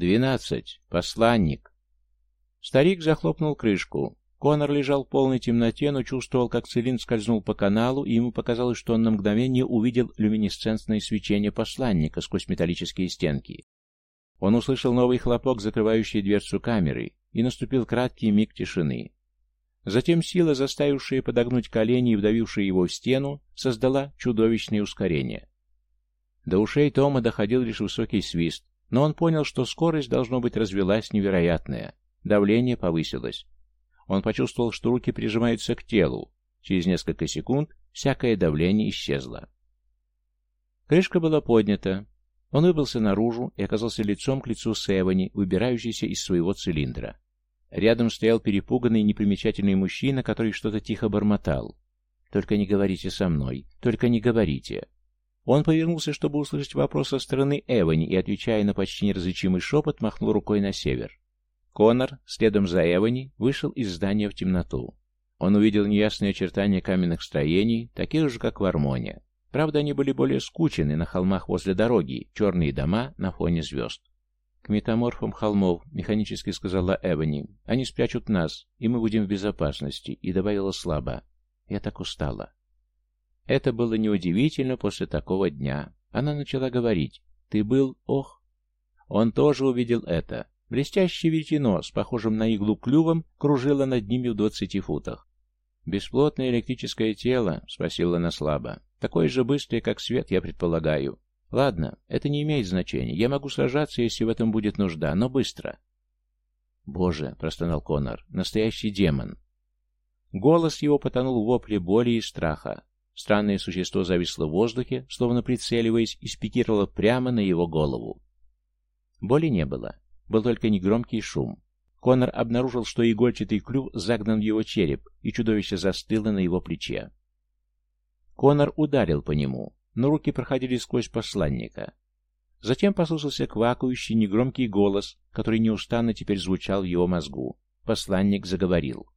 «Двенадцать. Посланник». Старик захлопнул крышку. Конор лежал в полной темноте, но чувствовал, как цилиндр скользнул по каналу, и ему показалось, что он на мгновение увидел люминесцентное свечение посланника сквозь металлические стенки. Он услышал новый хлопок, закрывающий дверцу камеры, и наступил краткий миг тишины. Затем сила, заставившая подогнуть колени и вдавившая его в стену, создала чудовищное ускорение. До ушей Тома доходил лишь высокий свист, но он понял, что скорость, должно быть, развелась невероятная. Давление повысилось. Он почувствовал, что руки прижимаются к телу. Через несколько секунд всякое давление исчезло. Крышка была поднята. Он выбрался наружу и оказался лицом к лицу с Эвани, выбирающейся из своего цилиндра. Рядом стоял перепуганный непримечательный мужчина, который что-то тихо бормотал. «Только не говорите со мной, только не говорите». Он повернулся, чтобы услышать вопрос со стороны Эвани, и, отвечая на почти неразличимый шепот, махнул рукой на север. Конор, следом за Эвани, вышел из здания в темноту. Он увидел неясные очертания каменных строений, таких же, как в Армоне. Правда, они были более скучены на холмах возле дороги, черные дома на фоне звезд. «К метаморфам холмов», — механически сказала Эвани. «Они спрячут нас, и мы будем в безопасности», — и добавила слабо. «Я так устала». Это было неудивительно после такого дня. Она начала говорить. «Ты был... Ох!» Он тоже увидел это. Блестящее веретено с похожим на иглу клювом кружило над ними в двадцати футах. «Бесплотное электрическое тело?» — спросила она слабо. «Такое же быстрое, как свет, я предполагаю. Ладно, это не имеет значения. Я могу сражаться, если в этом будет нужда, но быстро». «Боже!» — простонал Конор. «Настоящий демон!» Голос его потонул в вопле боли и страха. Странное существо зависло в воздухе, словно прицеливаясь, и спикировало прямо на его голову. Боли не было. Был только негромкий шум. Конор обнаружил, что игольчатый клюв загнан в его череп, и чудовище застыло на его плече. Конор ударил по нему, но руки проходили сквозь посланника. Затем послушался квакающий негромкий голос, который неустанно теперь звучал в его мозгу. Посланник заговорил.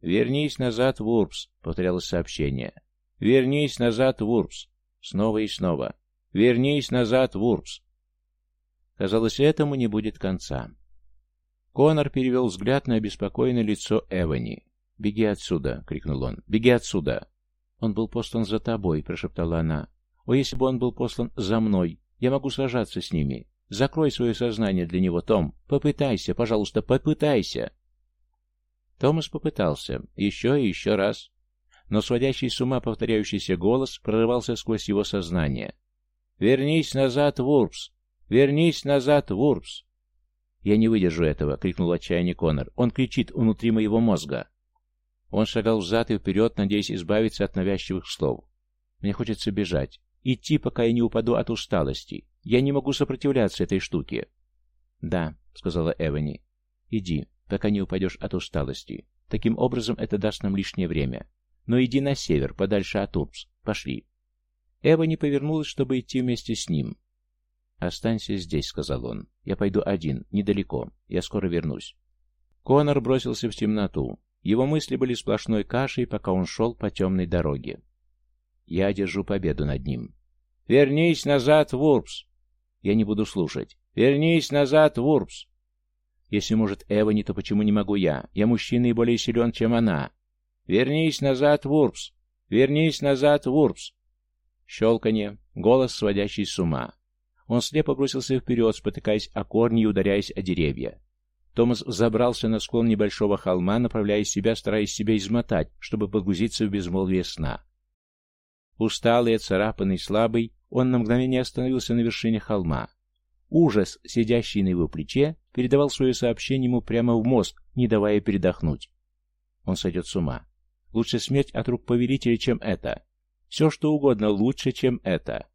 «Вернись назад, Вурпс», — повторялось сообщение. «Вернись назад, Вурпс!» Снова и снова. «Вернись назад, Вурпс!» Казалось, этому не будет конца. Конор перевел взгляд на обеспокоенное лицо Эвани. «Беги отсюда!» — крикнул он. «Беги отсюда!» «Он был послан за тобой», — прошептала она. «О, если бы он был послан за мной! Я могу сражаться с ними! Закрой свое сознание для него, Том! Попытайся, пожалуйста, попытайся!» Томас попытался. Еще и еще раз но сводящий с ума повторяющийся голос прорывался сквозь его сознание. «Вернись назад, Вурпс! Вернись назад, Вурпс!» «Я не выдержу этого!» — крикнул отчаянный Конор. «Он кричит внутри моего мозга!» Он шагал взад и вперед, надеясь избавиться от навязчивых слов. «Мне хочется бежать. Идти, пока я не упаду от усталости. Я не могу сопротивляться этой штуке». «Да», — сказала Эвани. «Иди, пока не упадешь от усталости. Таким образом, это даст нам лишнее время. Но иди на север, подальше от Урбс. Пошли. Эва не повернулась, чтобы идти вместе с ним. «Останься здесь», — сказал он. «Я пойду один, недалеко. Я скоро вернусь». Конор бросился в темноту. Его мысли были сплошной кашей, пока он шел по темной дороге. Я одержу победу над ним. «Вернись назад, Вурбс!» Я не буду слушать. «Вернись назад, Вурбс!» Если может Эва не, то почему не могу я? Я мужчина и более силен, чем она. «Вернись назад, Вурпс! Вернись назад, Вурпс!» Щелканье, голос, сводящий с ума. Он слепо бросился вперед, спотыкаясь о корни и ударяясь о деревья. Томас забрался на склон небольшого холма, направляя себя, стараясь себя измотать, чтобы погрузиться в безмолвие сна. Усталый, оцарапанный, слабый, он на мгновение остановился на вершине холма. Ужас, сидящий на его плече, передавал свое сообщение ему прямо в мозг, не давая передохнуть. Он сойдет с ума. Лучше смерть от рук повелителя, чем это. Все, что угодно, лучше, чем это.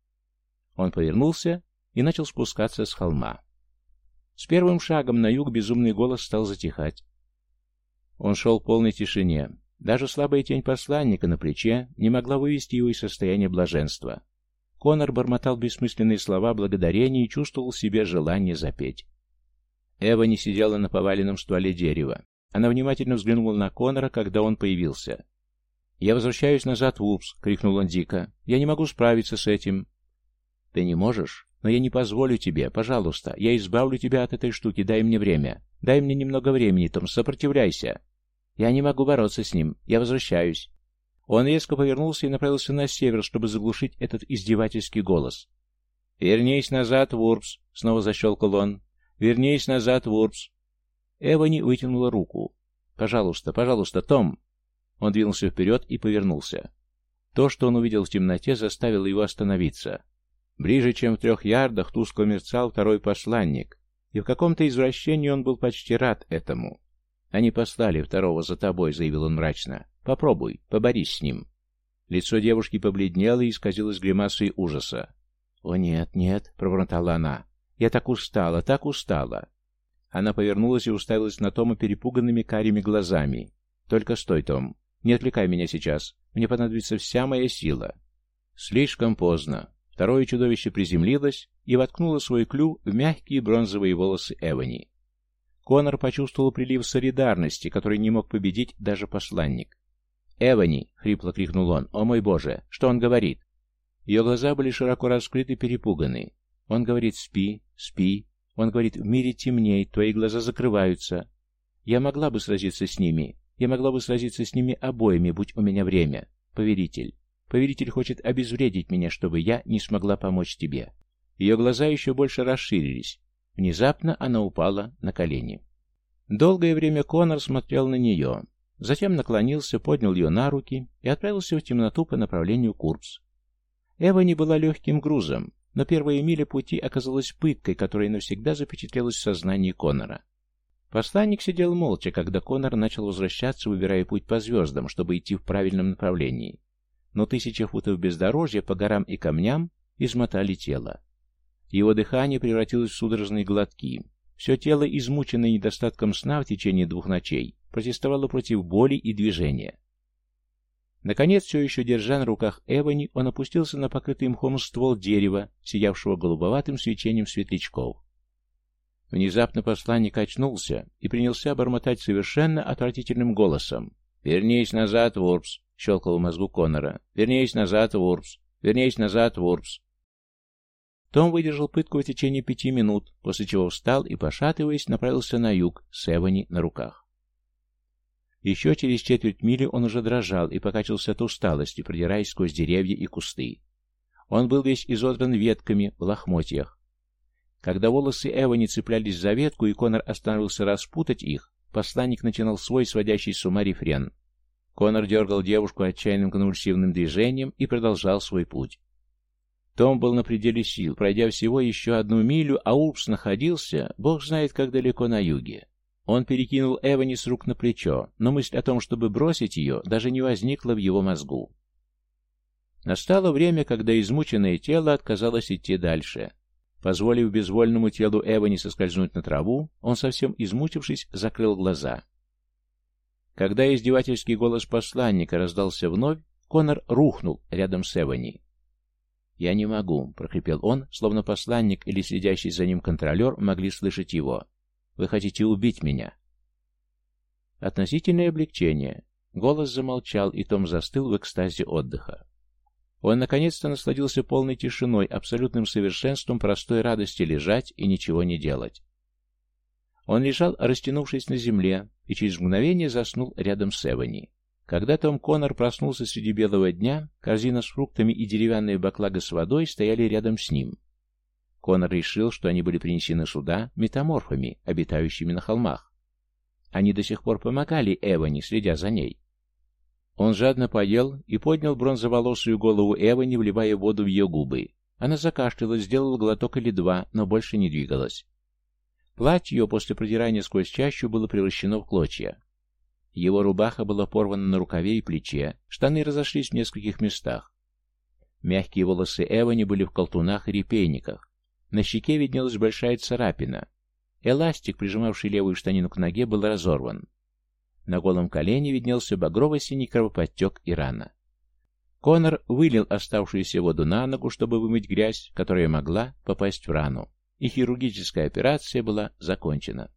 Он повернулся и начал спускаться с холма. С первым шагом на юг безумный голос стал затихать. Он шел в полной тишине. Даже слабая тень посланника на плече не могла вывести его из состояния блаженства. Конор бормотал бессмысленные слова благодарения и чувствовал в себе желание запеть. Эва не сидела на поваленном стволе дерева. Она внимательно взглянула на Конора, когда он появился. «Я возвращаюсь назад в Упс!» — крикнул он дико. «Я не могу справиться с этим». «Ты не можешь? Но я не позволю тебе, пожалуйста. Я избавлю тебя от этой штуки, дай мне время. Дай мне немного времени, Том, сопротивляйся. Я не могу бороться с ним. Я возвращаюсь. Он резко повернулся и направился на север, чтобы заглушить этот издевательский голос. «Вернись назад, Вурпс!» — снова защелкал он. «Вернись назад, Вурпс!» Эвани вытянула руку. «Пожалуйста, пожалуйста, Том!» Он двинулся вперед и повернулся. То, что он увидел в темноте, заставило его остановиться. Ближе, чем в трех ярдах, тускло мерцал второй посланник, и в каком-то извращении он был почти рад этому. «Они послали второго за тобой», — заявил он мрачно. «Попробуй, поборись с ним». Лицо девушки побледнело и исказилось гримасой ужаса. «О, нет, нет», — пробормотала она. «Я так устала, так устала». Она повернулась и уставилась на Тома перепуганными карими глазами. «Только стой, Том. Не отвлекай меня сейчас. Мне понадобится вся моя сила». Слишком поздно. Второе чудовище приземлилось и воткнуло свой клюв в мягкие бронзовые волосы Эвани. Конор почувствовал прилив солидарности, который не мог победить даже посланник. «Эвани!» — хрипло крикнул он. «О мой боже! Что он говорит?» Ее глаза были широко раскрыты, перепуганы. Он говорит «спи, спи». Он говорит «в мире темней, твои глаза закрываются». Я могла бы сразиться с ними. Я могла бы сразиться с ними обоими, будь у меня время. Повелитель. Повелитель хочет обезвредить меня, чтобы я не смогла помочь тебе. Ее глаза еще больше расширились. Внезапно она упала на колени. Долгое время Конор смотрел на нее. Затем наклонился, поднял ее на руки и отправился в темноту по направлению Курбс. Эва не была легким грузом, но первая миля пути оказалась пыткой, которая навсегда запечатлелась в сознании Конора. Посланник сидел молча, когда Конор начал возвращаться, выбирая путь по звездам, чтобы идти в правильном направлении. Но тысячи футов бездорожья по горам и камням измотали тело. Его дыхание превратилось в судорожные глотки. Все тело, измученное недостатком сна в течение двух ночей, протестовало против боли и движения. Наконец, все еще держа на руках Эвани, он опустился на покрытый мхом ствол дерева, сиявшего голубоватым свечением светлячков. Внезапно посланник очнулся и принялся бормотать совершенно отвратительным голосом. «Вернись назад, Ворпс!» — щелкал в мозгу Коннора. «Вернись назад, Ворпс! Вернись назад, Ворпс!» Том выдержал пытку в течение пяти минут, после чего встал и, пошатываясь, направился на юг с Эвани на руках. Еще через четверть мили он уже дрожал и покачивался от усталости, продираясь сквозь деревья и кусты. Он был весь изодран ветками в лохмотьях. Когда волосы Эва не цеплялись за ветку, и Конор остановился распутать их, посланник начинал свой сводящий с ума рефрен. Конор дергал девушку отчаянным конвульсивным движением и продолжал свой путь. Том был на пределе сил, пройдя всего еще одну милю, а Упс находился, бог знает как далеко на юге. Он перекинул Эвани с рук на плечо, но мысль о том, чтобы бросить ее, даже не возникла в его мозгу. Настало время, когда измученное тело отказалось идти дальше. Позволив безвольному телу Эвани соскользнуть на траву, он, совсем измучившись, закрыл глаза. Когда издевательский голос посланника раздался вновь, Конор рухнул рядом с Эвани. «Я не могу», — прохрипел он, словно посланник или следящий за ним контролер могли слышать его. Вы хотите убить меня?» Относительное облегчение. Голос замолчал, и Том застыл в экстазе отдыха. Он наконец-то насладился полной тишиной, абсолютным совершенством простой радости лежать и ничего не делать. Он лежал, растянувшись на земле, и через мгновение заснул рядом с Эвани. Когда Том Коннор проснулся среди белого дня, корзина с фруктами и деревянная баклага с водой стояли рядом с ним. Конор решил, что они были принесены сюда метаморфами, обитающими на холмах. Они до сих пор помогали Эвани, следя за ней. Он жадно поел и поднял бронзоволосую голову Эвани, вливая воду в ее губы. Она закашлялась, сделала глоток или два, но больше не двигалась. Платье ее после продирания сквозь чащу было превращено в клочья. Его рубаха была порвана на рукаве и плече, штаны разошлись в нескольких местах. Мягкие волосы Эвани были в колтунах и репейниках. На щеке виднелась большая царапина. Эластик, прижимавший левую штанину к ноге, был разорван. На голом колене виднелся багрово-синий кровоподтек и рана. Конор вылил оставшуюся воду на ногу, чтобы вымыть грязь, которая могла попасть в рану, и хирургическая операция была закончена.